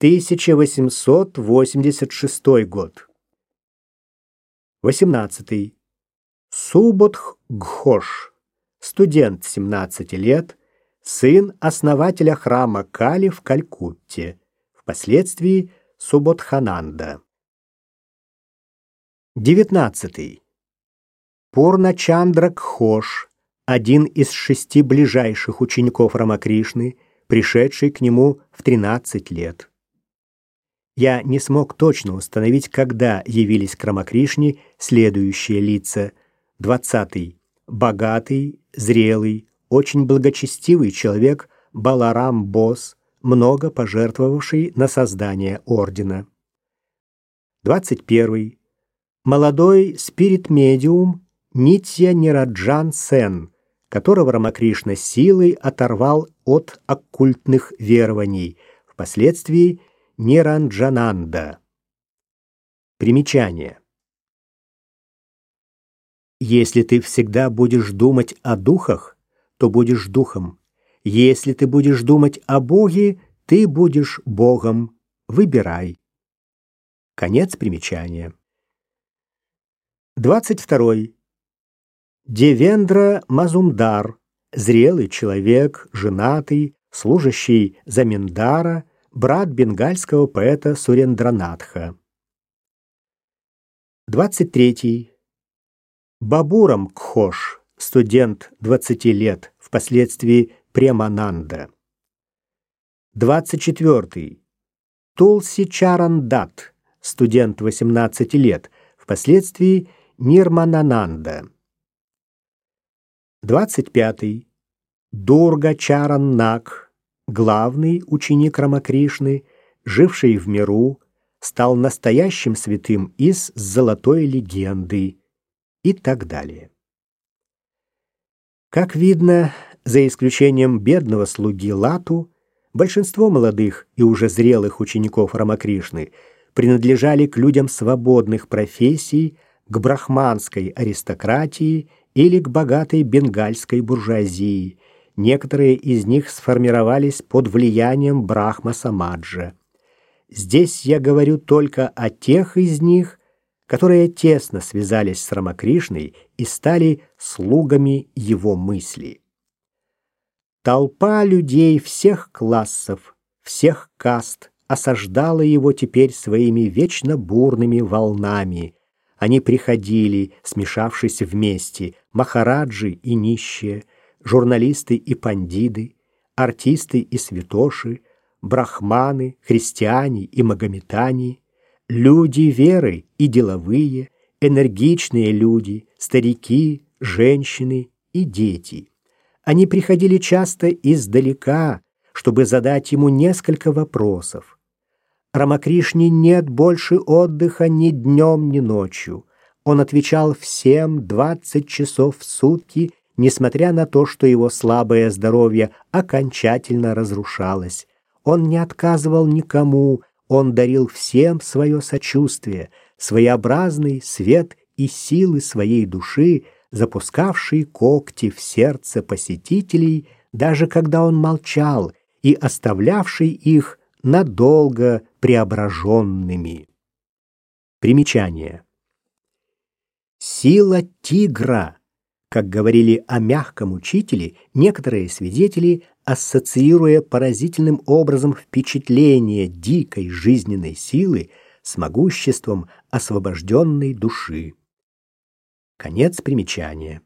1886 год. 18. Субодх Гхош, студент 17 лет, сын основателя храма Кали в Калькутте, впоследствии Субодхананда. 19. Пурначандра Гхош, один из шести ближайших учеников Рамакришны, пришедший к нему в 13 лет. Я не смог точно установить, когда явились к Рамакришне следующие лица. Двадцатый. Богатый, зрелый, очень благочестивый человек Баларам Босс, много пожертвовавший на создание ордена. Двадцать первый. Молодой спирит-медиум Нитья Нираджан Сен, которого Рамакришна силой оторвал от оккультных верований, впоследствии Неранджананда. Примечание. Если ты всегда будешь думать о духах, то будешь духом. Если ты будешь думать о Боге, ты будешь Богом. Выбирай. Конец примечания. 22. Девендра Мазумдар, зрелый человек, женатый, служащий Заминдара, брат бенгальского поэта Сурендранатха. 23. Бабурам Кхош, студент 20 лет, впоследствии Премананда. 24. Тулси Чарандат, студент 18 лет, впоследствии Нирманананда. 25. Дурга Чараннак, главный ученик Рамакришны, живший в миру, стал настоящим святым из золотой легенды и так далее. Как видно, за исключением бедного слуги Лату, большинство молодых и уже зрелых учеников Рамакришны принадлежали к людям свободных профессий, к брахманской аристократии или к богатой бенгальской буржуазии – Некоторые из них сформировались под влиянием Брахма Самаджа. Здесь я говорю только о тех из них, которые тесно связались с Рамакришной и стали слугами его мысли. Толпа людей всех классов, всех каст осаждала его теперь своими вечно бурными волнами. Они приходили, смешавшись вместе, махараджи и нищие, журналисты и пандиды, артисты и святоши, брахманы, христиане и магометане, люди веры и деловые, энергичные люди, старики, женщины и дети. Они приходили часто издалека, чтобы задать ему несколько вопросов. Рамакришне нет больше отдыха ни днем, ни ночью. Он отвечал всем 20 часов в сутки несмотря на то, что его слабое здоровье окончательно разрушалось. Он не отказывал никому, он дарил всем свое сочувствие, своеобразный свет и силы своей души, запускавшие когти в сердце посетителей, даже когда он молчал, и оставлявший их надолго преображенными. Примечание. Сила тигра как говорили о мягком учителе некоторые свидетели, ассоциируя поразительным образом впечатление дикой жизненной силы с могуществом освобожденной души. Конец примечания.